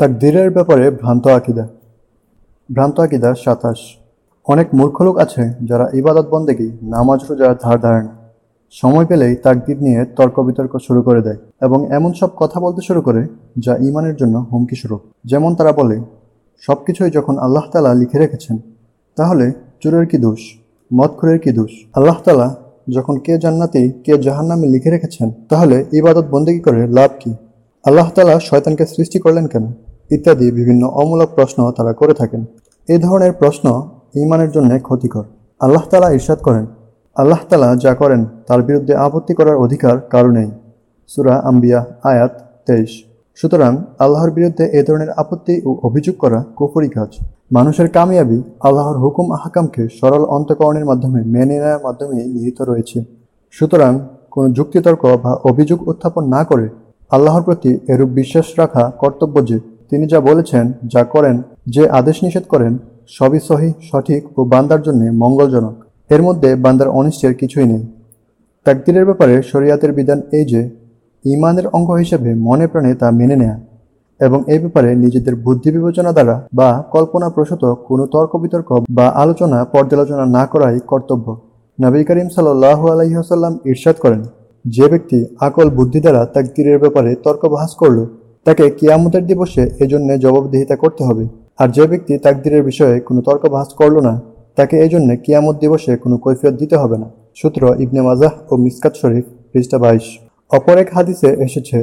তাকদীরের ব্যাপারে ভ্রান্ত আকিদা। ভ্রান্ত আকিদা সাতাশ। অনেক মূর্খ লোক আছে যারা ইবাদত বন্দেগী, নামাজ রোজা ধার ধারে না। সময় পেলেই তাকদির নিয়ে তর্ক বিতর্ক শুরু করে দেয় এবং এমন সব কথা বলতে শুরু করে যা ইমানের জন্য হুমকি স্বরূপ। যেমন তারা বলে সব কিছুই যখন আল্লাহ তালা লিখে রেখেছেন, তাহলে চোরের কি দোষ? মদখুরের কি দোষ? আল্লাহ তালা যখন কে জান্নাতি, কে জাহান্নামে লিখে রেখেছেন, তাহলে ইবাদত বন্দেগী করে লাভ কি? আল্লাহ তালা শয়তানকে সৃষ্টি করলেন কেন? ইত্যাদি বিভিন্ন অমূলক প্রশ্ন তারা করে থাকেন। এ ধরনের প্রশ্ন ইমানের জন্য ক্ষতিকর। আল্লাহ তালা ইরশাদ করেন, আল্লাহ তালা যা করেন তার বিরুদ্ধে আপত্তি করার অধিকার কারও নেই। সুরা আম্বিয়া, আয়াত তেইশ। সুতরাং আল্লাহর বিরুদ্ধে এ ধরনের আপত্তি ও অভিযোগ করা কুফরি কাজ। মানুষের কামিয়াবি আল্লাহর হুকুম আহকামকে সরল অন্তকরণের মাধ্যমে মেনে নেওয়ার মাধ্যমে নিহিত রয়েছে। সুতরাং কোনো যুক্তিতর্ক বা অভিযোগ উত্থাপন না করে আল্লাহর প্রতি এরূপ বিশ্বাস রাখা কর্তব্য যে তিনি যা বলেছেন, যা করেন, যে আদেশ নিষেধ করেন, সবই সহি, সঠিক ও বান্দার জন্য মঙ্গলজনক। এর মধ্যে বান্দার অনিষ্টের কিছুই নেই। তাকদিরের ব্যাপারে শরিয়াতের বিধান এই যে ইমানের অঙ্গ হিসেবে মনে প্রাণে তা মেনে নেয়া এবং এই ব্যাপারে নিজেদের বুদ্ধি বিবেচনা দ্বারা বা কল্পনা প্রসূত কোনো তর্ক বিতর্ক বা আলোচনা পর্যালোচনা না করাই কর্তব্য। নবী করিম সাল্লাহ আলহিহাসাল্লাম ইরশাদ করেন যে ব্যক্তি আকল বুদ্ধি দ্বারা তাকদিরের ব্যাপারে তর্ক বাহাস করল, তাকে কিয়ামতের দিবসে এজন্য জবাবদিহিতা করতে হবে। আর যে ব্যক্তি তাকদিরের বিষয়ে কোনো তর্ক বাহাস করল না, তাকে এই জন্য কিয়ামত দিবসে কোনো কৈফিয়ত দিতে হবে না। সূত্র ইবনে মাজাহ ও মিসকাত শরীফ, পৃষ্ঠা বাইশ। অপর এক হাদিসে এসেছে,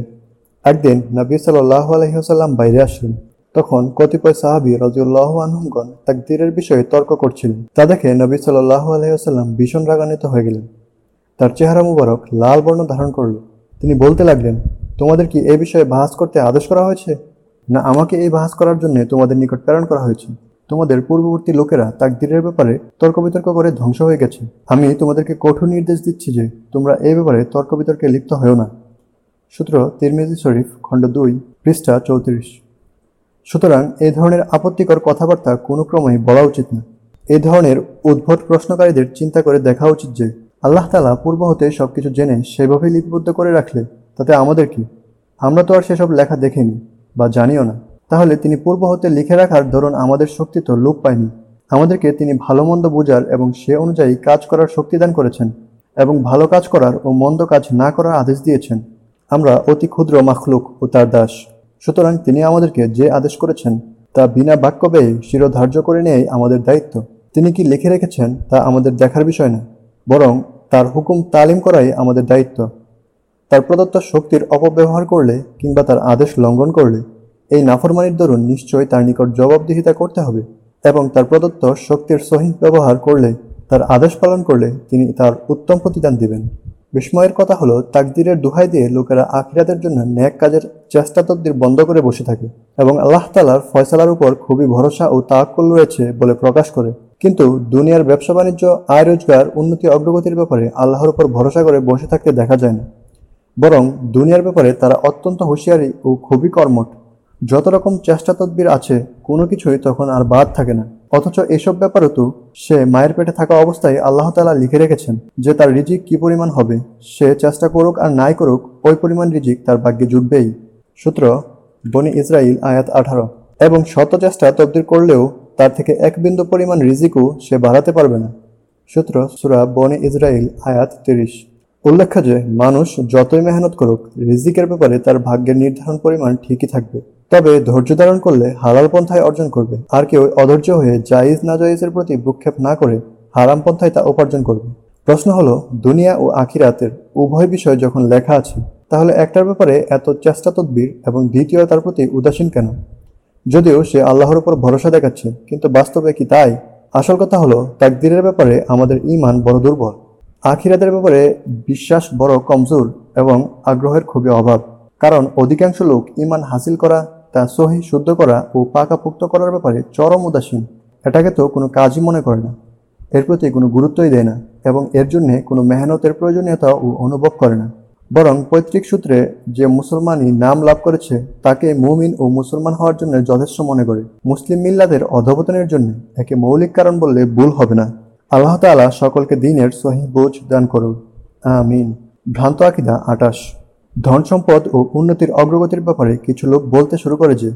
একদিন নবী সাল্লাহ আলহিহাসাল্লাম বাইরে আসলেন। তখন কতিপয় সাহাবি রাজিউল্লাহ আনহুমগণ তাকদিরের বিষয়ে তর্ক করছিলেন। তা দেখে নবী সাল্লাহ আলহিহাসাল্লাম ভীষণ রাগান্বিত হয়ে গেলেন। তার চেহারা মুবারক লাল বর্ণ ধারণ করল। তিনি বলতে লাগলেন, তোমাদের কি এই বিষয়ে বাহাস করতে আদেশ করা হয়েছে? না, আমাকে এই বাহাস করার জন্য তোমাদের নিকট প্রেরণ করা হয়েছে। তোমাদের পূর্ববর্তী লোকেরা তাকদিরের ব্যাপারে তর্ক বিতর্ক করে ধ্বংস হয়ে গেছে। আমি তোমাদেরকে কঠোর নির্দেশ দিচ্ছি যে, তোমরা এই ব্যাপারে তর্ক বিতর্কে লিপ্ত হও না। সূত্র তিরমিজি শরীফ, খণ্ড দুই, পৃষ্ঠা চৌত্রিশ। সুতরাং এ ধরনের আপত্তিকর কথাবার্তা কোনো ক্রমেই বলা উচিত না। এ ধরনের উদ্ভট প্রশ্নকারীদের চিন্তা করে দেখা উচিত যে আল্লাহ তালা পূর্ব হতে সব কিছু জেনে সেভাবেই লিপিবদ্ধ করে রাখলে, তাতে আমাদের কি? আমরা তো আর সেসব লেখা দেখিনি বা জানিও না। তাহলে তিনি পূর্ব হতে লিখে রাখার ধরুন আমাদের শক্তি তো লোপ পায়নি। আমাদেরকে তিনি ভালো মন্দ বোঝার এবং সে অনুযায়ী কাজ করার শক্তি দান করেছেন এবং ভালো কাজ করার ও মন্দ কাজ না করার আদেশ দিয়েছেন। আমরা অতি ক্ষুদ্র মাখলুক ও তার দাস। সুতরাং তিনি আমাদেরকে যে আদেশ করেছেন, তা বিনা বাক্য ব্যয়ে শিরোধার্য করে নেয়াই আমাদের দায়িত্ব। তিনি কি লিখে রেখেছেন, তা আমাদের দেখার বিষয় না। বরং তার হুকুম তালিম করাই আমাদের দায়িত্ব। তার প্রদত্ত শক্তির অপব্যবহার করলে কিংবা তার আদেশ লঙ্ঘন করলে এই নাফরমানির দরুন নিশ্চয়ই তার নিকট জবাবদিহিতা করতে হবে এবং তার প্রদত্ত শক্তির সহি ব্যবহার করলে, তার আদেশ পালন করলে তিনি তার উত্তম প্রতিদান দিবেন। বিস্ময়ের কথা হলো, তাকদিরের দুহাই দিয়ে লোকেরা আখিরাতের জন্য ন্যাক কাজের চেষ্টা তদ্দির বন্ধ করে বসে থাকে এবং আল্লাহ তালার ফয়সালার উপর খুবই ভরসা ও তাক্কল রয়েছে বলে প্রকাশ করে। কিন্তু দুনিয়ার ব্যবসা বাণিজ্য, আয় রোজগার, উন্নতি, অগ্রগতির ব্যাপারে আল্লাহর উপর ভরসা করে বসে থাকতে দেখা যায় না। বরং দুনিয়ার ব্যাপারে তারা অত্যন্ত হুঁশিয়ারি ও খুবই কর্মঠ। যত রকম চেষ্টা তদবির আছে, কোনো কিছুই তখন আর বাদ থাকে না। অথচ এসব ব্যাপারও তো সে মায়ের পেটে থাকা অবস্থায় আল্লাহ তালা লিখে রেখেছেন যে তার রিজিক কি পরিমাণ হবে, সে চেষ্টা করুক আর নাই করুক, ওই পরিমাণ রিজিক তার ভাগ্যে জুটবেই। সূত্র বনি ইসরাইল আয়াত আঠারো। এবং শত চেষ্টা তবদির করলেও তার থেকে এক বিন্দু পরিমাণ রিজিকও সে বাড়াতে পারবে না। সূত্র সুরা বনে ইসরায়েল আয়াত তিরিশ। উল্লেখ্য যে, মানুষ যতই মেহনত করুক, রিজিকের ব্যাপারে তার ভাগ্যের নির্ধারণ পরিমাণ ঠিকই থাকবে। তবে ধৈর্য ধারণ করলে হালাল পন্থায় অর্জন করবে। আর কেউ অধৈর্য হয়ে জায়েজ না জায়েজের প্রতি ভ্রুক্ষেপ না করে হারাম পন্থায় তা উপার্জন করবে। প্রশ্ন হলো, দুনিয়া ও আখিরাতের উভয় বিষয় যখন লেখা আছে, তাহলে একটার ব্যাপারে এত চেষ্টা তদ্বির এবং দ্বিতীয় তার প্রতি উদাসীন কেন? যদিও সে আল্লাহর উপর ভরসা দেখাচ্ছে, কিন্তু বাস্তবে কি তাই? আসল কথা হলো, তাকদিরের ব্যাপারে আমাদের ইমান বড় দুর্বল। আখিরাতের ব্যাপারে বিশ্বাস বড় কমজোর এবং আগ্রহের খুবই অভাব। কারণ অধিকাংশ লোক ইমান হাসিল করা, তা সহি শুদ্ধ করা ও পাকাপুক্ত করার ব্যাপারে চরম উদাসীন। এটাকে তো কোনো কাজই মনে করে না। এর প্রতি কোনো গুরুত্বই দেয় না এবং এর জন্যে কোনো মেহনতের প্রয়োজনীয়তা ও অনুভব করে না। বরং পৈতৃক সূত্রে যে মুসলমানই নাম লাভ করেছে, তাকে মুমিন ও মুসলমান হওয়ার জন্য যথেষ্ট মনে করে। মুসলিম মিল্লাদের অধপতনের জন্য একে মৌলিক কারণ বললে ভুল হবে না। আল্লাহ তাআলা সকলকে দিনের সহি বোঝ দান করুন। আমিন। ভ্রান্ত আকিদা আটাশ। ধন সম্পদ ও উন্নতির অগ্রগতির ব্যাপারে কিছু লোক বলতে শুরু করে যে,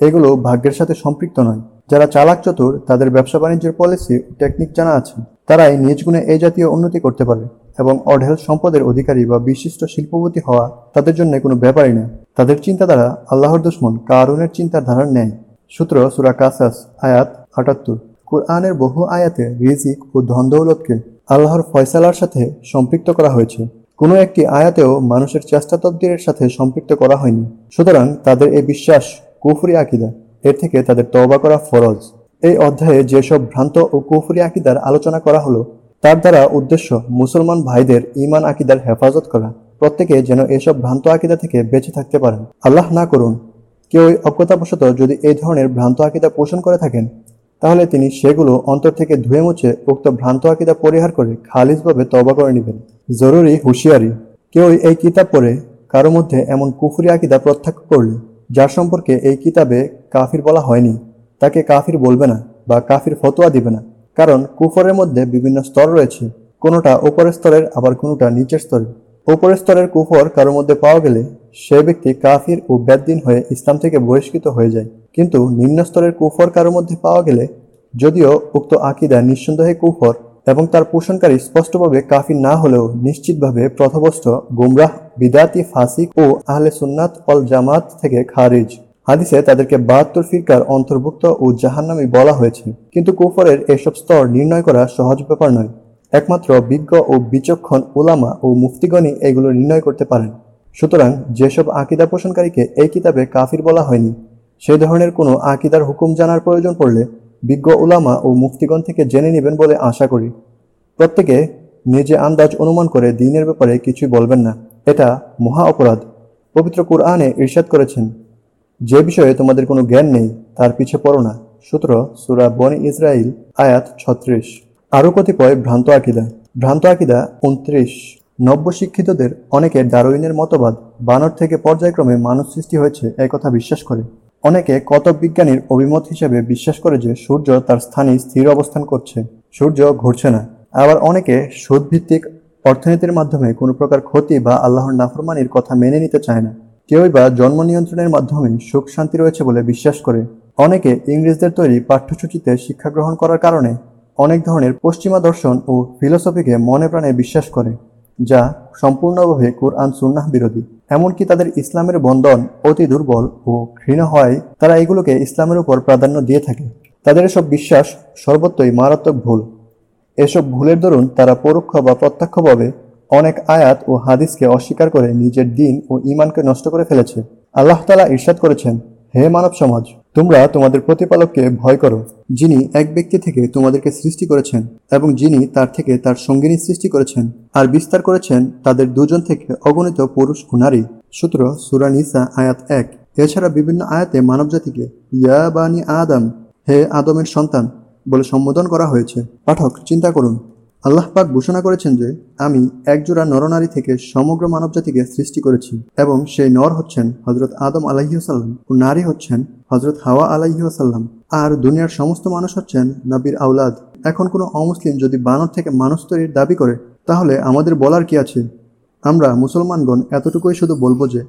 এগুলো ভাগ্যের সাথে সম্পৃক্ত নয়। যারা চালাক চতুর, তাদের ব্যবসা বাণিজ্যের পলিসি টেকনিক জানা আছে। তারাই নিজ গুণে এই জাতীয় উন্নতি করতে পারে। এবং অঢেল সম্পদের অধিকারী বা বিশিষ্ট শিল্পপতি হওয়া তাদের জন্য কোনো ব্যাপারই না। তাদের চিন্তাধারা আল্লাহর দুশ্মন, কারুনের চিন্তাধারার ন্যায়। সূত্র সুরা কাসাস, আয়াত আটাত্তর। কোরআনের বহু আয়াতে রিজিক ও ধনদৌলতকে আল্লাহর ফয়সালার সাথে সম্পৃক্ত করা হয়েছে। কোনো একটি আয়াতেও মানুষের চেষ্টা তদ্বিরের সাথে সম্পৃক্ত করা হয়নি। সুতরাং তাদের এই বিশ্বাস কুফরি আকিদা। এর থেকে তাদের তওবা করা ফরজ। এই অধ্যায়ে যেসব ভ্রান্ত ও কুফরি আকিদার আলোচনা করা হলো তার দ্বারা উদ্দেশ্য মুসলমান ভাইদের ইমান আকিদার হেফাজত করা। প্রত্যেকে যেন এসব ভ্রান্ত আকিদা থেকে বেঁচে থাকতে পারেন। আল্লাহ না করুন, কেউ অজ্ঞতাবশত যদি এই ধরনের ভ্রান্ত আকিদা পোষণ করে থাকেন, তাহলে তিনি সেগুলো অন্তর থেকে ধুয়ে মুছে উক্ত ভ্রান্ত আকিদা পরিহার করে খালিজভাবে তবা করে নেবেন। জরুরি হুঁশিয়ারি, কেউ এই কিতাব পড়ে কারও মধ্যে এমন কুফুরি আকিদা প্রত্যাখ্য করলে, যার সম্পর্কে এই কিতাবে কাফির বলা হয়নি, তাকে কাফির বলবে না বা কাফির ফতোয়া দিবে না। কারণ কুফরের মধ্যে বিভিন্ন স্তর রয়েছে, কোনোটা উপরের স্তরের, আবার কোনোটা নিচের স্তরের। উপরের স্তরের কুফর কারোর মধ্যে পাওয়া গেলে সে ব্যক্তি কাফির ও ব্যাদ্দিন হয়ে ইসলাম থেকে বহিষ্কৃত হয়ে যায়। কিন্তু নিম্ন স্তরের কুফর কারোর মধ্যে পাওয়া গেলে যদিও উক্ত আকিদা নিঃসন্দেহে কুফর এবং তার পোষণকারী স্পষ্টভাবে কাফির না হলেও নিশ্চিতভাবে প্রথবস্ত গুমরাহ, বিদাতি, ফাসিক ও আহলে সুন্নাত অল জামাত থেকে খারিজ। হাদিসে তাদেরকে বাহাত্তর ফিরকার অন্তর্ভুক্ত ও জাহান্নামি বলা হয়েছে। কিন্তু কুফরের এসব স্তর নির্ণয় করা সহজ ব্যাপার নয়। একমাত্র বিজ্ঞ ও বিচক্ষণ ওলামা ও মুফতিগণই এগুলো নির্ণয় করতে পারেন। সুতরাং যেসব আকিদা পোষণকারীকে এই কিতাবে কাফির বলা হয়নি সেই ধরনের কোনো আকিদার হুকুম জানার প্রয়োজন পড়লে বিজ্ঞ উলামা ও মুফতিগণ থেকে জেনে নেবেন বলে আশা করি। প্রত্যেকে নিজে আন্দাজ অনুমান করে দিনের ব্যাপারে কিছুই বলবেন না। এটা মহা অপরাধ। পবিত্র কুরআনে ঈর্ষাদ করেছেন যে বিষয়ে তোমাদের কোনো জ্ঞান নেই, তার পিছে পড়ো না। সূত্র সুরা বনি ইসরাইল আয়াত ছত্রিশ। আরও কতিপয় ভ্রান্ত আকিদা। ভ্রান্ত আকিদা উনত্রিশ। নব্য শিক্ষিতদের অনেকে ডারউইনের মতবাদ বানর থেকে পর্যায়ক্রমে মানুষ সৃষ্টি হয়েছে একথা বিশ্বাস করে। অনেকে কতক বিজ্ঞানীর অভিমত হিসেবে বিশ্বাস করে যে সূর্য তার স্থানে স্থির অবস্থান করছে। সূর্য ঘুরছে না। আবার অনেকে সুদভিত্তিক অর্থনীতির মাধ্যমে কোনো প্রকার ক্ষতি বা আল্লাহর নাফরমানির কথা মেনে নিতে চায় না। কেউই বা জন্ম নিয়ন্ত্রণের মাধ্যমে সুখ শান্তি রয়েছে বলে বিশ্বাস করে। অনেকে ইংরেজদের তৈরি পাঠ্যসূচিতে শিক্ষা গ্রহণ করার কারণে অনেক ধরনের পশ্চিমা দর্শন ও ফিলোসফিকে মনে প্রাণে বিশ্বাস করে, যা সম্পূর্ণভাবে কোরআন সুন্নাহ বিরোধী। এমনকি তাদের ইসলামের বন্ধন অতি দুর্বল ও ঘৃণ হয়, তারা এগুলোকে ইসলামের উপর প্রাধান্য দিয়ে থাকে। তাদের এসব বিশ্বাস সর্বত্রই মারাত্মক ভুল। এসব ভুলের দরুন তারা পরোক্ষ বা প্রত্যক্ষভাবে অনেক আয়াত ও হাদিসকে অস্বীকার করে নিজের দিন ও ইমানকে নষ্ট করে ফেলেছে। আল্লাহ তালা ইরশাদ করেছেন, হে মানব সমাজ, তোমরা তোমাদের প্রতিপালককে ভয় করো, যিনি এক ব্যক্তি থেকে তোমাদেরকে সৃষ্টি করেছেন এবং যিনি তার থেকে তার সঙ্গিনী সৃষ্টি করেছেন, আর বিস্তার করেছেন তাদের দুজন থেকে অগণিত পুরুষ ও নারী। সূত্র সুরা নিসা আয়াত এক। এছাড়া বিভিন্ন আয়াতে মানবজাতিকে, ইয়া বানি আদম, হে আদমের সন্তান বলে সম্বোধন করা হয়েছে। পাঠক, চিন্তা করুন আল্লাহ পাক ঘোষণা করেছেন যে, আমি একজোড়া নরনারী থেকে সমগ্র মানবজাতিকে সৃষ্টি করেছি এবং সেই নর হচ্ছেন হজরত আদম আলাইসাল্লাম ও নারী হচ্ছেন হজরত হাওয়া আলাইসাল্লাম আর দুনিয়ার সমস্ত মানুষ হচ্ছেন নবীর আউলাদ এখন কোনো অমুসলিম যদি বানর থেকে মানুষ তৈরির দাবি করে, তাহলে আমাদের বলার কি আছে? আমরা মুসলমানগণ এতটুকুই শুধু বলব যে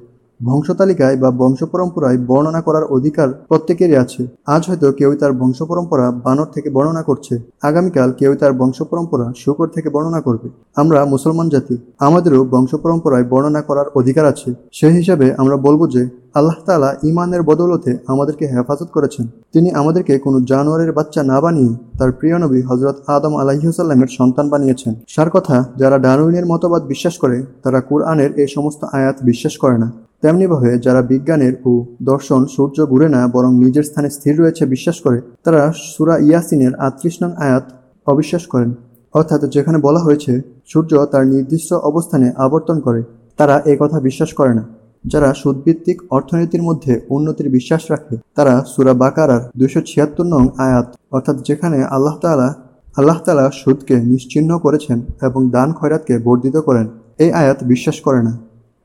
বংশতালিকায় বা বংশ পরম্পরায় বর্ণনা করার অধিকার প্রত্যেকেরই আছে। আজ হয়তো কেউ তার বংশ পরম্পরা বানর থেকে বর্ণনা করছে। আগামীকাল কেউ তার বংশ পরম্পরা শুকর থেকে বর্ণনা করবে। আমরা মুসলমান জাতি, আমাদেরও বংশ পরম্পরায় বর্ণনা করার অধিকার আছে। সেই হিসাবে আমরা বলব যে, আল্লাহ তালা ইমানের বদৌলতে আমাদেরকে হেফাজত করেছেন। তিনি আমাদেরকে কোনো জানোয়ারের বাচ্চা না বানিয়ে তার প্রিয় নবী হজরত আদম আলাহিসাল্লামের সন্তান বানিয়েছেন। সার কথা, যারা ডারউইনের মতবাদ বিশ্বাস করে, তারা কুরআনের এই সমস্ত আয়াত বিশ্বাস করে না। তেমনিভাবে যারা বিজ্ঞানের ও দর্শন সূর্য ঘুরে না বরং নিজের স্থানে স্থির রয়েছে বিশ্বাস করে, তারা সুরা ইয়াসিনের আটত্রিশ নং আয়াত অবিশ্বাস করেন। অর্থাৎ যেখানে বলা হয়েছে, সূর্য তার নির্দিষ্ট অবস্থানে আবর্তন করে, তারা এ কথা বিশ্বাস করে না। যারা সুদভিত্তিক অর্থনীতির মধ্যে উন্নতির বিশ্বাস রাখে, তারা সুরা বাকারার দুশো ছিয়াত্তর নং আয়াত, অর্থাৎ যেখানে আল্লাহ তালা আল্লাহ তালা সুদকে নিশ্চিহ্ন করেছেন এবং দান খয়রাতকে বর্ধিত করেন, এই আয়াত বিশ্বাস করে না।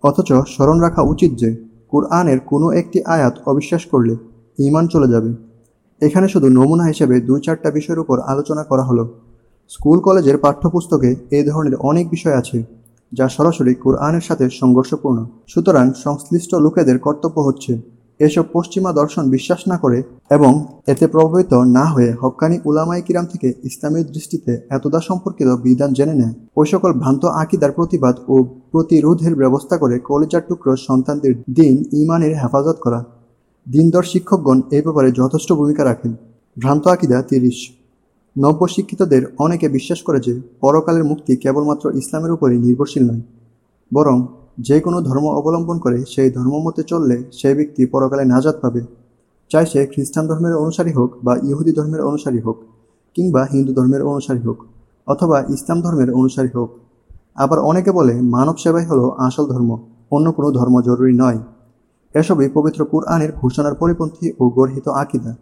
অথচ স্মরণ রাখা উচিত যে কোরআনের কোনো একটি আয়াত অবিশ্বাস করলে ইমান চলে যাবে। এখানে শুধু নমুনা হিসেবে দুই চারটা বিষয়ের উপর আলোচনা করা হলো। স্কুল কলেজের পাঠ্যপুস্তকে এই ধরনের অনেক বিষয় আছে, যা সরাসরি কোরআনের সাথে সংঘর্ষপূর্ণ। সুতরাং সংশ্লিষ্ট লোকেদের কর্তব্য হচ্ছে এসব পশ্চিমা দর্শন বিশ্বাস না করে এবং এতে প্রভাবিত না হয়ে হক্কানি উলামাই কিরাম থেকে ইসলামের দৃষ্টিতে এতদা সম্পর্কিত বিধান জেনে নেয়। ওই সকল ভ্রান্ত আকিদার প্রতিবাদ ও প্রতিরোধের ব্যবস্থা করে কলেজার টুকরো সন্তানদের দিন ইমানের হেফাজত করা। দিনদর শিক্ষকগণ এই ব্যাপারে যথেষ্ট ভূমিকা রাখেন। ভ্রান্ত আকিদা তিরিশ। নব্য শিক্ষিতদের অনেকে বিশ্বাস করে যে পরকালের মুক্তি কেবলমাত্র ইসলামের উপরই নির্ভরশীল নয়, বরং যে কোনো ধর্ম অবলম্বন করে সেই ধর্মমতে চললে সেই ব্যক্তি পরকালে নাজাদ পাবে। চাই সে খ্রিস্টান ধর্মের অনুসারী হোক বা ইহুদি ধর্মের অনুসারী হোক, কিংবা হিন্দু ধর্মের অনুসারী হোক, অথবা ইসলাম ধর্মের অনুসারী হোক। আবার অনেকে বলে, মানব সেবাই হলো আসল ধর্ম, অন্য কোনো ধর্ম জরুরি নয়। এসবই পবিত্র কুরআনের ঘোষণার পরিপন্থী ও গর্হিত আকিদা।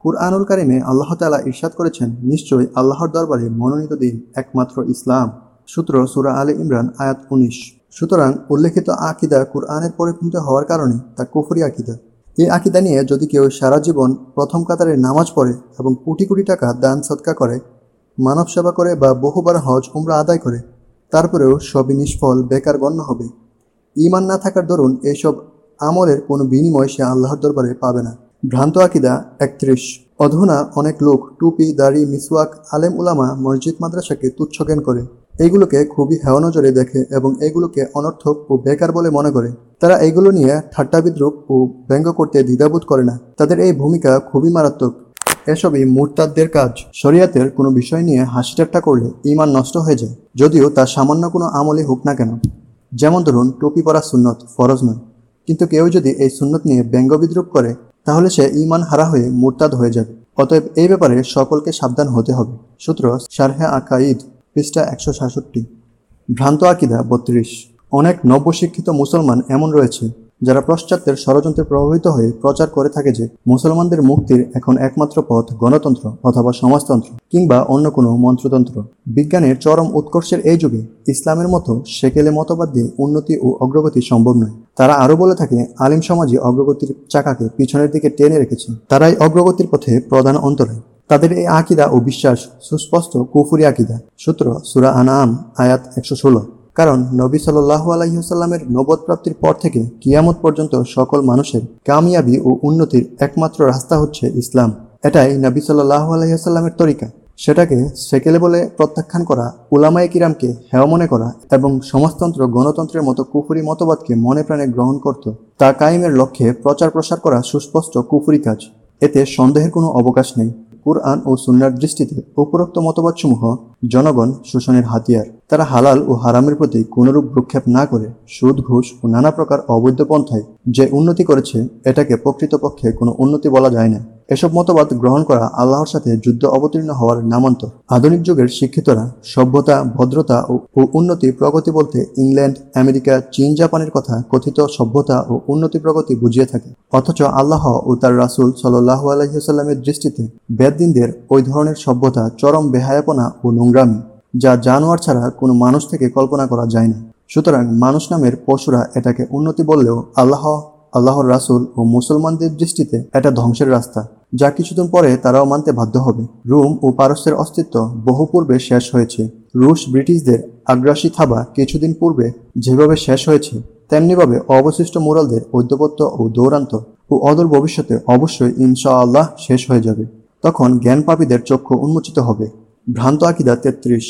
কুরআনুল কারিমে আল্লাহ তালা ইরশাদ করেছেন, নিশ্চয়ই আল্লাহর দরবারে মনোনীত দিন একমাত্র ইসলাম। সূত্র সুরা আলে ইমরান, আয়াত উনিশ। সুতরাং উল্লেখিত আকিদা কুরআনের পরিপন্থী হওয়ার কারণে তা কুফরি আকিদা। এই আকিদা নিয়ে যদি কেউ সারা জীবন প্রথম কাতারে নামাজ পড়ে এবং কোটি কোটি টাকা দান সৎকা করে, মানব সেবা করে বা বহুবার হজ, উমরা আদায় করে, তারপরেও সবই নিষ্ফল, বেকার গণ্য হবে। ইমান না থাকার দরুন এইসব আমলের কোনো বিনিময় সে আল্লাহর দরবারে পাবে না। ভ্রান্ত আকিদা একত্রিশ। অধুনা অনেক লোক টুপি, দাড়ি, মিসওয়াক, আলেম উলামা, মসজিদ, মাদ্রাসাকে তুচ্ছ জ্ঞান করে। এইগুলোকে খুবই হেয় নজরে দেখে এবং এইগুলোকে অনর্থক ও বেকার বলে মনে করে। তারা এইগুলো নিয়ে ঠাট্টা বিদ্রুপ ও ব্যঙ্গ করতে দ্বিধাবোধ করে না। তাদের এই ভূমিকা খুবই মারাত্মক। এসবই মুরতাদদের কাজ। শরিয়াতের কোনো বিষয় নিয়ে হাসি ঠাট্টা করলে ইমান নষ্ট হয়ে যায়। যদিও তা সামান্য কোনো আমলে হোক না কেন। যেমন ধরুন, টুপি পরা সুন্নত ফরজ নয়। কিন্তু কেউ যদি এই সুন্নত নিয়ে ব্যঙ্গ বিদ্রুপ করে, তাহলে সে ইমান হারা হয়ে মুরতাদ হয়ে যাবে। অতএব এই ব্যাপারে সকলকে সাবধান হতে হবে। সূত্র শারহে আকাইদ পৃষ্ঠা একশো সাতষট্টি। ভ্রান্ত আকিদা, বত্রিশ। অনেক নব্যশিক্ষিত মুসলমান এমন রয়েছে, যারা পাশ্চাত্যের ষড়যন্ত্রে প্রভাবিত হয়ে প্রচার করে থাকে যে মুসলমানদের মুক্তির এখন একমাত্র পথ গণতন্ত্র অথবা সমাজতন্ত্র কিংবা অন্য কোনো মন্ত্রতন্ত্র। বিজ্ঞানের চরম উৎকর্ষের এই যুগে ইসলামের মতো সেকেলে মতবাদ দিয়ে উন্নতি ও অগ্রগতি সম্ভব নয়। তারা আরও বলে থাকে, আলিম সমাজে অগ্রগতির চাকাকে পিছনের দিকে টেনে রেখেছে। তারাই অগ্রগতির পথে প্রধান অন্তরায়। তাদের এই আকিদা ও বিশ্বাস সুস্পষ্ট কুফুরি আকিদা। সূত্র সুরা আনাম আয়াত একশো ষোলো। কারণ নবী সাল্লাহ আলহিহাস্লামের নবদ প্রাপ্তির পর থেকে কিয়ামত পর্যন্ত সকল মানুষের কামিয়াবি ও উন্নতির একমাত্র রাস্তা হচ্ছে ইসলাম। এটাই নবী সাল্লাহ আলহিহাস্লামের তরিকা। সেটাকে সেকেলে বলে প্রত্যাখ্যান করা, উলামায়ে কিরামকে হেয় মনে করা এবং সমাজতন্ত্র, গণতন্ত্রের মতো কুফুরি মতবাদকে মনে প্রাণে গ্রহণ করত, তা কায়েমের লক্ষ্যে প্রচার প্রসার করা সুস্পষ্ট কুফুরি কাজ। এতে সন্দেহের কোনো অবকাশ নেই। কুরআন ও সুন্নার দৃষ্টিতে উপরোক্ত মতবাদসমূহ জনগণ শোষণের হাতিয়ার। তারা হালাল ও হারামের প্রতি কোনরূপ ভ্রুক্ষেপ না করে সুদ, ঘুষ ও নানা প্রকার অবৈধ পন্থায় যে উন্নতি করেছে, এটাকে প্রকৃতপক্ষে কোনো উন্নতি বলা যায় না। এসব মতবাদ গ্রহণ করা আল্লাহর সাথে যুদ্ধ অবতীর্ণ হওয়ার নামান্তর আধুনিক যুগের শিক্ষিতরা সভ্যতা, ভদ্রতা ও উন্নতি প্রগতি বলতে ইংল্যান্ড, আমেরিকা, চীন, জাপানের কথা কথিত সভ্যতা ও উন্নতি প্রগতি বুঝিয়ে থাকে। অথচ আল্লাহ ও তার রাসুল সাল্লাহ আলহিহাস্লামের দৃষ্টিতে বেদদিনদের ওই ধরনের সভ্যতা চরম বেহায়াপনা ও নোংরামি যা জানোয়ার ছাড়া কোনো মানুষ থেকে কল্পনা করা যায় না। সুতরাং মানুষ নামের পশুরা এটাকে উন্নতি বললেও আল্লাহ, আল্লাহর রাসুল ও মুসলমানদের দৃষ্টিতে এটা ধ্বংসের রাস্তা। যা কিছুদিন পরে তারাও মানতে বাধ্য হবে। রোম ও পারস্যের অস্তিত্ব বহু পূর্বে শেষ হয়েছে। রুশ, ব্রিটিশদের আগ্রাসী থাবা কিছুদিন পূর্বে যেভাবে শেষ হয়েছে, তেমনিভাবে অবশিষ্ট মোরালদের ঐদ্যপত্য ও দৌরান্ত ও অদূর ভবিষ্যতে অবশ্যই ইনশাআল্লাহ শেষ হয়ে যাবে। তখন জ্ঞানপাপীদের চক্ষু উন্মোচিত হবে। ভ্রান্ত আকিদা তেত্রিশ।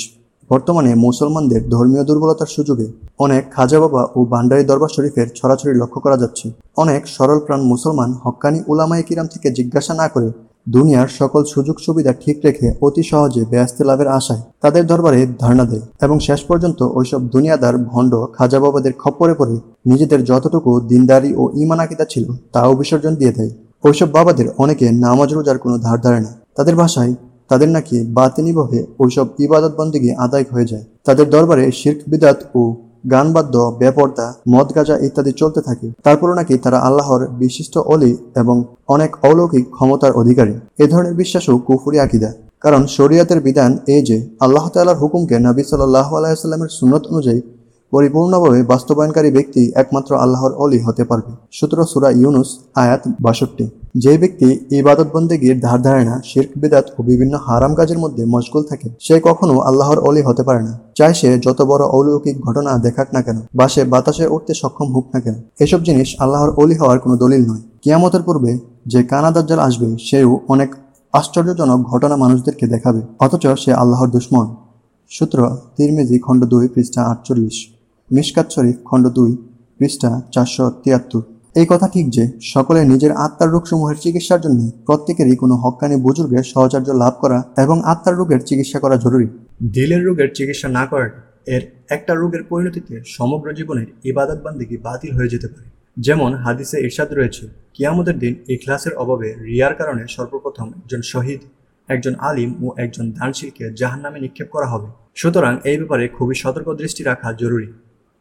বর্তমানে মুসলমানদের ধর্মীয় দুর্বলতার সুযোগে অনেক খাজা বাবা ও ভান্ডারী দরবার শরীফের ছড়াছড়ি লক্ষ্য করা যাচ্ছে। অনেক সরল প্রাণ মুসলমান হক্কানি উলামায়ে কিরাম থেকে জিজ্ঞাসা না করে দুনিয়ার সকল সুযোগ সুবিধা ঠিক রেখে অতি সহজে ব্যস্ত লাভের আশায় তাদের দরবারে ধারণা দেয় এবং শেষ পর্যন্ত ওইসব দুনিয়াদার ভণ্ড খাজা বাবাদের খপ্পরে পড়ে নিজেদের যতটুকু দিনদারি ও ইমান আকিদা ছিল তাও বিসর্জন দিয়ে দেয়। ওইসব বাবাদের অনেকে নামাজ রোজার কোনো ধার ধারে না। তাদের ভাষায় তাদের নাকি বাতিনিভাবে ওইসব ইবাদত বন্দিগি আদায় হয়ে যায়। তাদের দরবারে শির্ক বিদাত ও গানবাদ্য, বেপর্দা মদ গাজা ইত্যাদি চলতে থাকে। তারপরও নাকি তারা আল্লাহর বিশিষ্ট অলি এবং অনেক অলৌকিক ক্ষমতার অধিকারী। এ ধরনের বিশ্বাসও কুফুরি আকিদা। কারণ শরিয়াতের বিধান এই যে, আল্লাহ তাল্লাহর হুকুমকে নবী সাল্লাহ আলাইসাল্লামের সুন্নত অনুযায়ী পরিপূর্ণভাবে বাস্তবায়নকারী ব্যক্তি একমাত্র আল্লাহর অলি হতে পারবে। সূত্র সুরা ইউনুস, আয়াত বাষট্টি। যে ব্যক্তি ইবাদত বন্দেগীর ধার ধারে না, শির্ক, বেদাত ও বিভিন্ন হারাম কাজের মধ্যে মশগুল থাকে, সে কখনো আল্লাহর অলি হতে পারে না। চাই সে যত বড় অলৌকিক ঘটনা দেখাক না কেন, বা সে বাতাসে উঠতে সক্ষম হোক না কেন, এসব জিনিস আল্লাহর অলি হওয়ার কোনো দলিল নয়। কিয়ামতের পূর্বে যে কানা দাজ্জাল আসবে, সেও অনেক আশ্চর্যজনক ঘটনা মানুষদেরকে দেখাবে, অথচ সে আল্লাহর দুশ্মন। সূত্র তিরমেজি খণ্ড দুই পৃষ্ঠা আটচল্লিশ, মিশকাত শরীফ খণ্ড দুই পৃষ্ঠা চারশো তিয়াত্তর। এই কথা ঠিক যে সকলে নিজের আত্মার রোগসমূহের চিকিৎসার জন্য প্রত্যেকেরই কোনো হক্কানি বুজুর্গের সহচার্য লাভ করা এবং আত্মার রোগের চিকিৎসা করা জরুরি। দিলের রোগের চিকিৎসা না করার এর একটা রোগের পরিণতিতে সমগ্র জীবনের ইবাদত বান্দিগি বাতিল হয়ে যেতে পারে। যেমন হাদিসে ইরশাদ রয়েছে, কিয়ামতের দিন ইখলাসের অভাবে রিয়ার কারণে সর্বপ্রথম একজন শহীদ, একজন আলিম ও একজন দানশীলকে জাহান নামে নিক্ষেপ করা হবে। সুতরাং এই ব্যাপারে খুবই সতর্ক দৃষ্টি রাখা জরুরি।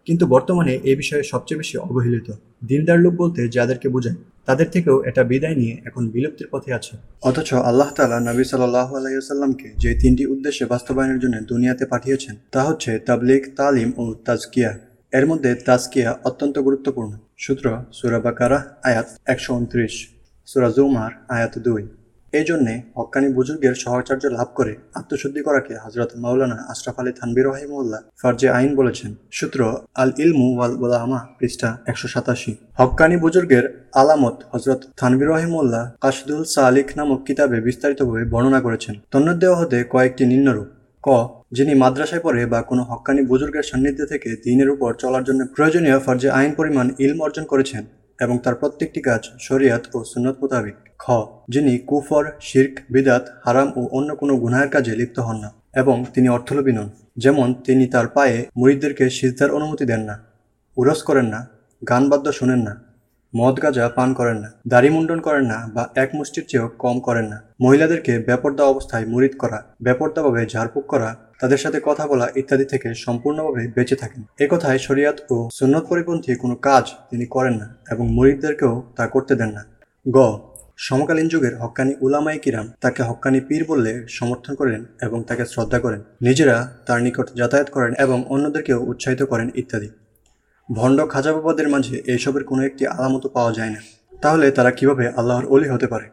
কিন্তু বর্তমানে এই বিষয়ে সবচেয়ে বেশি অবহেলিত। দিনদার লোক বলতে যাদেরকে বোঝায়, তাদের থেকেও এটা বিদায় নিয়ে এখন বিলুপ্তির পথে আছে। অথচ আল্লাহ তালা নবী সাল্লাহ আলাইসাল্লামকে যে তিনটি উদ্দেশ্যে বাস্তবায়নের জন্য দুনিয়াতে পাঠিয়েছেন, তা হচ্ছে তাবলিক তালিম ও তাজকিয়া। এর মধ্যে তাজকিয়া অত্যন্ত গুরুত্বপূর্ণ। সূত্র সুরা বাকারা আয়াত একশো উনত্রিশ, সুরা জুমার, আয়াত দুই। এই জন্যে হক্কানি বুজুর্গের সহচার্য লাভ করে আত্মশুদ্ধি করাকে হজরত মাওলানা আশরাফ আলী থানবির রহিমউল্লাহ ফার্জে আইন বলেছেন। সূত্র আল ইলমু ওয়াল ওলামা, পৃষ্ঠা একশো সাতাশি। হক্কানি বুজুর্গের আলামত হজরত থানবির রহিমউল্লাহ কাশদুল সালিক নামক কিতাবে বিস্তারিতভাবে বর্ণনা করেছেন। তন্নদেহ হতে কয়েকটি নিম্নরূপ। ক, যিনি মাদ্রাসায় পড়ে বা কোনো হক্কানি বুজুর্গের সান্নিধ্য থেকে দিনের উপর চলার জন্য প্রয়োজনীয় ফর্জে আইন পরিমাণ ইলম অর্জন করেছেন। এবং তার প্রত্যেকটি কাজ শরিয়াত ও সুন্নত মোতাবেক। খ, যিনি কুফর, শির্ক, বিদাত, হারাম ও অন্য কোনো গুনাহের কাজে লিপ্ত হন না এবং তিনি অর্থলোভী নন, যেমন তিনি তার পায়ে মুরিদদেরকে সিজদার অনুমতি দেন না, উরস করেন না, গান বাদ্য শোনেন না, মদ গাঁজা পান করেন না, দাড়ি মুন্ডন করেন না বা এক মুষ্টির চেয়েও কম করেন না। মহিলাদেরকে বেপর্দা অবস্থায় মুরিদ করা, বেপর্দাভাবে ঝাড়ফুঁক করা তাদের সাথে কথা বলা ইত্যাদি থেকে সম্পূর্ণভাবে বেঁচে থাকেন। একথায় শরিয়াত ও সুন্নত পরিপন্থী কোনো কাজ তিনি করেন না এবং মুরিদদেরকেও তা করতে দেন না। গ. সমকালীন যুগের হক্কানি উলামাই কিরাম তাকে হক্কানি পীর বললে সমর্থন করেন এবং তাকে শ্রদ্ধা করেন। নিজেরা তার নিকট যাতায়াত করেন এবং অন্যদেরকেও উৎসাহিত করেন ইত্যাদি। ভণ্ড খাজা বাবাদের মাঝে এইসবের কোনো একটি আলামত পাওয়া যায় না। তাহলে তারা কীভাবে আল্লাহর অলি হতে পারে?